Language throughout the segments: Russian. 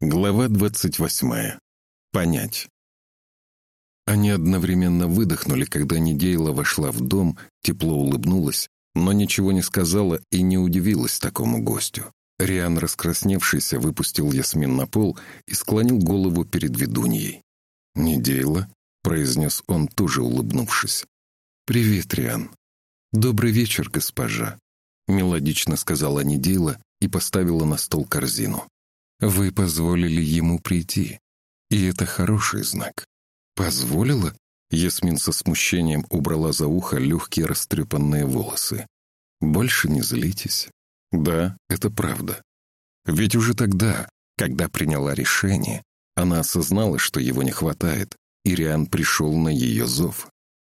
Глава двадцать восьмая. Понять. Они одновременно выдохнули, когда Недейла вошла в дом, тепло улыбнулась, но ничего не сказала и не удивилась такому гостю. Риан, раскрасневшийся, выпустил Ясмин на пол и склонил голову перед ведуньей. «Недейла?» — произнес он, тоже улыбнувшись. «Привет, Риан». «Добрый вечер, госпожа», — мелодично сказала Недейла и поставила на стол корзину. Вы позволили ему прийти, и это хороший знак. Позволила? Ясмин со смущением убрала за ухо легкие растрепанные волосы. Больше не злитесь. Да, это правда. Ведь уже тогда, когда приняла решение, она осознала, что его не хватает, и Риан пришел на ее зов.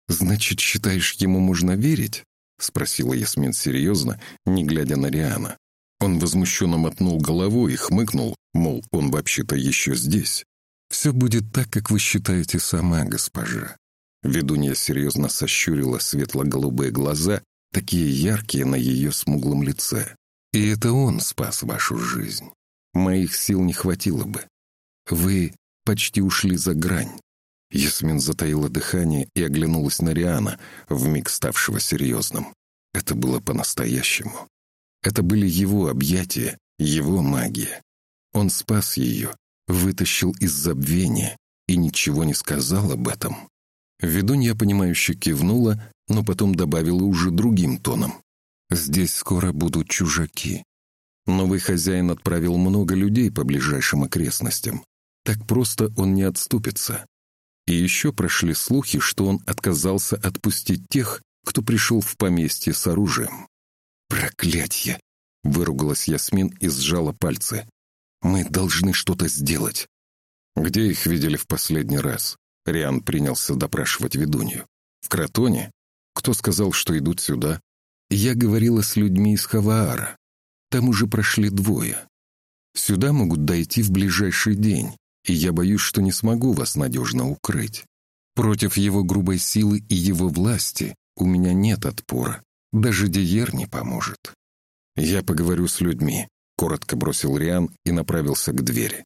«Значит, считаешь, ему можно верить?» — спросила Ясмин серьезно, не глядя на Риана. Он возмущенно мотнул головой и хмыкнул, мол, он вообще-то еще здесь. «Все будет так, как вы считаете сама, госпожа». Ведунья серьезно сощурила светло-голубые глаза, такие яркие на ее смуглом лице. «И это он спас вашу жизнь. Моих сил не хватило бы. Вы почти ушли за грань». Ясмин затаила дыхание и оглянулась на Риана, вмиг ставшего серьезным. Это было по-настоящему. Это были его объятия, его магия. Он спас ее, вытащил из забвения и ничего не сказал об этом. Ведунья, понимающе кивнула, но потом добавила уже другим тоном. «Здесь скоро будут чужаки. Новый хозяин отправил много людей по ближайшим окрестностям. Так просто он не отступится. И еще прошли слухи, что он отказался отпустить тех, кто пришел в поместье с оружием. «Проклятье!» — выругалась Ясмин и сжала пальцы. «Мы должны что-то сделать». «Где их видели в последний раз?» Риан принялся допрашивать ведунью. «В Кротоне? Кто сказал, что идут сюда?» «Я говорила с людьми из Хаваара. Там уже прошли двое. Сюда могут дойти в ближайший день, и я боюсь, что не смогу вас надежно укрыть. Против его грубой силы и его власти у меня нет отпора. Даже Диер не поможет. «Я поговорю с людьми», — коротко бросил Риан и направился к двери.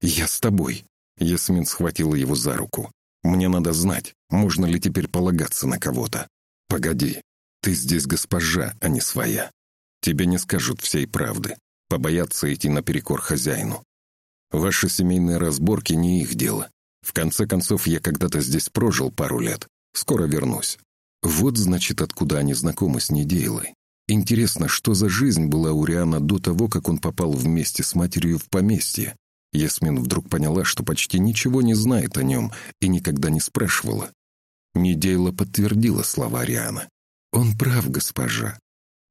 «Я с тобой». Ясмин схватила его за руку. «Мне надо знать, можно ли теперь полагаться на кого-то. Погоди, ты здесь госпожа, а не своя. Тебе не скажут всей правды, побоятся идти наперекор хозяину. Ваши семейные разборки не их дело. В конце концов, я когда-то здесь прожил пару лет. Скоро вернусь. Вот, значит, откуда они знакомы с Недейлой. Интересно, что за жизнь была у Риана до того, как он попал вместе с матерью в поместье? Ясмин вдруг поняла, что почти ничего не знает о нем и никогда не спрашивала. Недейла подтвердила слова Риана. «Он прав, госпожа.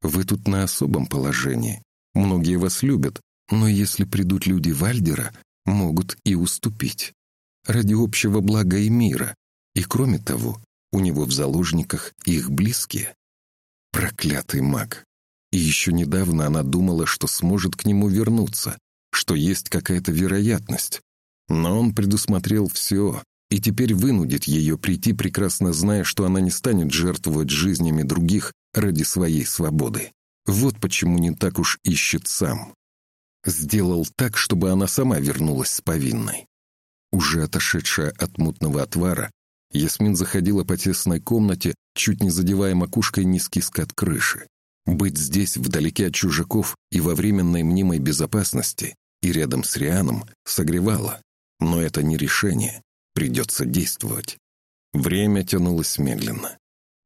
Вы тут на особом положении. Многие вас любят, но если придут люди Вальдера, могут и уступить. Ради общего блага и мира. И кроме того, у него в заложниках их близкие. Проклятый маг. И еще недавно она думала, что сможет к нему вернуться, что есть какая-то вероятность. Но он предусмотрел все, и теперь вынудит ее прийти, прекрасно зная, что она не станет жертвовать жизнями других ради своей свободы. Вот почему не так уж ищет сам. Сделал так, чтобы она сама вернулась с повинной. Уже отошедшая от мутного отвара, Ясмин заходила по тесной комнате, чуть не задевая макушкой низкий скат крыши. Быть здесь, вдалеке от чужаков и во временной мнимой безопасности, и рядом с Рианом, согревало. Но это не решение. Придется действовать. Время тянулось медленно.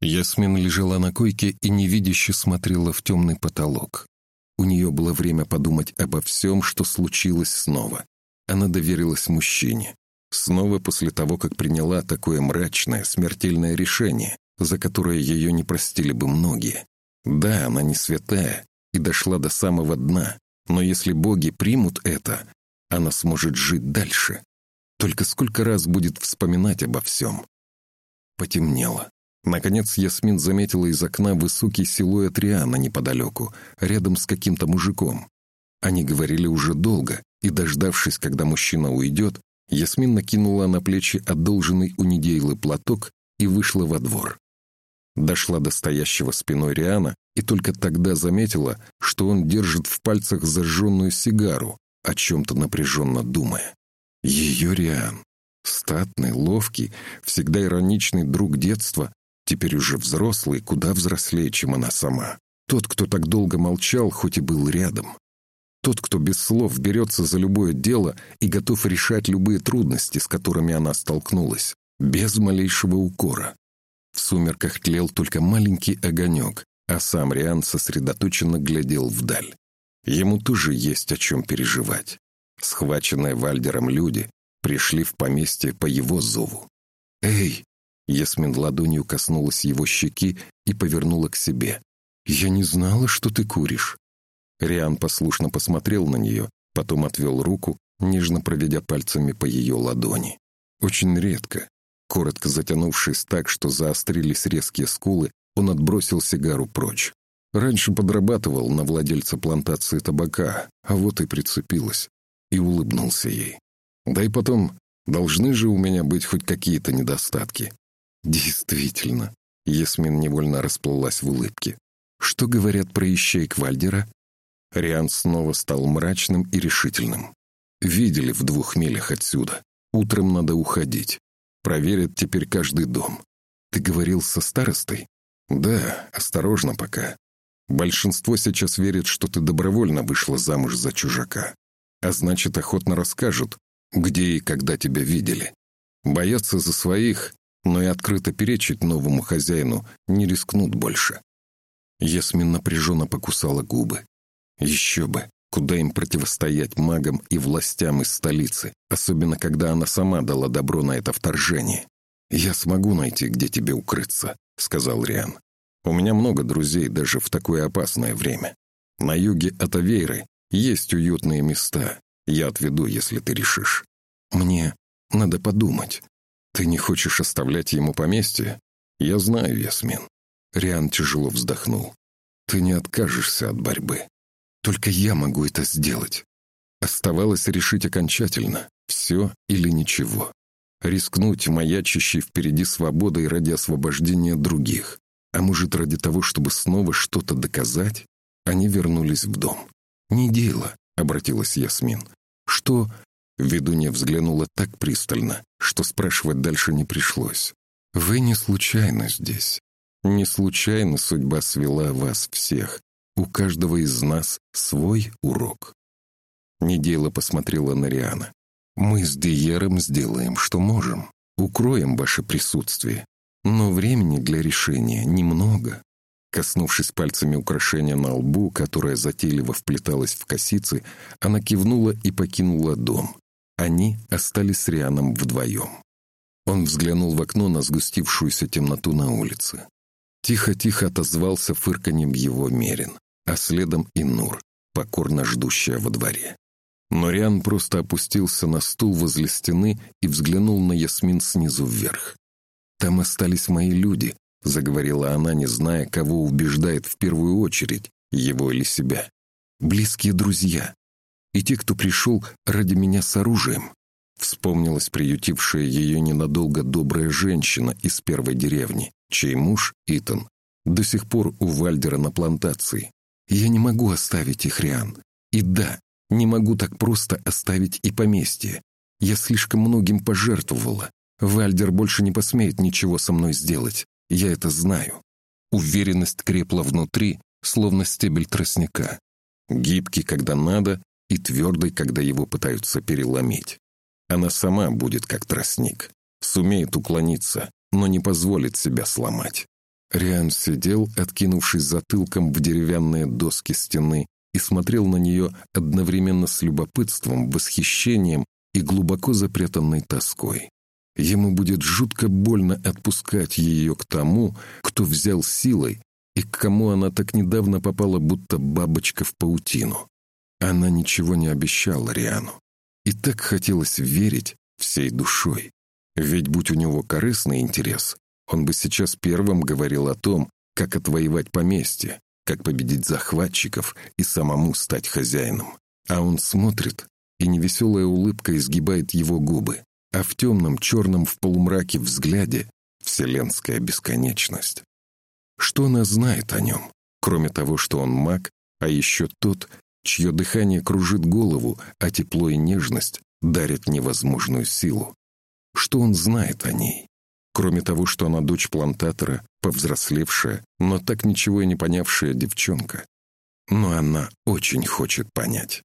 Ясмин лежала на койке и невидяще смотрела в темный потолок. У нее было время подумать обо всем, что случилось снова. Она доверилась мужчине. Снова после того, как приняла такое мрачное, смертельное решение, за которое ее не простили бы многие. Да, она не святая и дошла до самого дна, но если боги примут это, она сможет жить дальше. Только сколько раз будет вспоминать обо всем? Потемнело. Наконец Ясмин заметила из окна высокий силуэт Риана неподалеку, рядом с каким-то мужиком. Они говорили уже долго, и, дождавшись, когда мужчина уйдет, Ясмин накинула на плечи одолженный у Недейлы платок и вышла во двор. Дошла до стоящего спиной Риана и только тогда заметила, что он держит в пальцах зажженную сигару, о чем-то напряженно думая. Ее Риан, статный, ловкий, всегда ироничный друг детства, теперь уже взрослый, куда взрослее, чем она сама. Тот, кто так долго молчал, хоть и был рядом. Тот, кто без слов берется за любое дело и готов решать любые трудности, с которыми она столкнулась, без малейшего укора. В сумерках тлел только маленький огонек, а сам Риан сосредоточенно глядел вдаль. Ему тоже есть о чем переживать. Схваченные Вальдером люди пришли в поместье по его зову. «Эй!» Ясмин ладонью коснулась его щеки и повернула к себе. «Я не знала, что ты куришь». Риан послушно посмотрел на нее, потом отвел руку, нежно проведя пальцами по ее ладони. Очень редко. Коротко затянувшись так, что заострились резкие скулы, он отбросил сигару прочь. Раньше подрабатывал на владельца плантации табака, а вот и прицепилась. И улыбнулся ей. Да и потом, должны же у меня быть хоть какие-то недостатки. Действительно. Ясмин невольно расплылась в улыбке. Что говорят про ищейк Вальдера? Риан снова стал мрачным и решительным. Видели в двух милях отсюда. Утром надо уходить. Проверят теперь каждый дом. Ты говорил со старостой? Да, осторожно пока. Большинство сейчас верит, что ты добровольно вышла замуж за чужака. А значит, охотно расскажут, где и когда тебя видели. Боятся за своих, но и открыто перечить новому хозяину не рискнут больше. Ясмин напряженно покусала губы. Еще бы, куда им противостоять магам и властям из столицы, особенно когда она сама дала добро на это вторжение. «Я смогу найти, где тебе укрыться», — сказал Риан. «У меня много друзей даже в такое опасное время. На юге от Авейры есть уютные места. Я отведу, если ты решишь. Мне надо подумать. Ты не хочешь оставлять ему поместье? Я знаю, Ясмин». Риан тяжело вздохнул. «Ты не откажешься от борьбы. Только я могу это сделать. Оставалось решить окончательно, все или ничего. Рискнуть маячащей впереди свободой ради освобождения других. А может, ради того, чтобы снова что-то доказать? Они вернулись в дом. «Не дело», — обратилась Ясмин. «Что?» Ведунья взглянула так пристально, что спрашивать дальше не пришлось. «Вы не случайно здесь. Не случайно судьба свела вас всех, у каждого из нас свой урок. Недела посмотрела на Риана. «Мы с Диером сделаем, что можем. Укроем ваше присутствие. Но времени для решения немного». Коснувшись пальцами украшения на лбу, которое затейливо вплеталось в косицы, она кивнула и покинула дом. Они остались с Рианом вдвоем. Он взглянул в окно на сгустившуюся темноту на улице. Тихо-тихо отозвался фырканьем его мерин, а следом и Нур, покорно ждущая во дворе. Но Риан просто опустился на стул возле стены и взглянул на Ясмин снизу вверх. «Там остались мои люди», — заговорила она, не зная, кого убеждает в первую очередь, его или себя. «Близкие друзья. И те, кто пришел ради меня с оружием». Вспомнилась приютившая ее ненадолго добрая женщина из первой деревни, чей муж, Итан, до сих пор у Вальдера на плантации. Я не могу оставить их, Риан. И да, не могу так просто оставить и поместье. Я слишком многим пожертвовала. Вальдер больше не посмеет ничего со мной сделать. Я это знаю. Уверенность крепла внутри, словно стебель тростника. Гибкий, когда надо, и твердый, когда его пытаются переломить. Она сама будет как тростник. Сумеет уклониться, но не позволит себя сломать. Риан сидел, откинувшись затылком в деревянные доски стены, и смотрел на нее одновременно с любопытством, восхищением и глубоко запрятанной тоской. Ему будет жутко больно отпускать ее к тому, кто взял силой и к кому она так недавно попала, будто бабочка в паутину. Она ничего не обещала Риану. И так хотелось верить всей душой. Ведь будь у него корыстный интерес, он бы сейчас первым говорил о том, как отвоевать поместье, как победить захватчиков и самому стать хозяином. А он смотрит, и невеселая улыбка изгибает его губы, а в темном, черном в полумраке взгляде вселенская бесконечность. Что она знает о нем, кроме того, что он маг, а еще тот, чье дыхание кружит голову, а тепло и нежность дарят невозможную силу. Что он знает о ней? Кроме того, что она дочь плантатора, повзрослевшая, но так ничего и не понявшая девчонка. Но она очень хочет понять.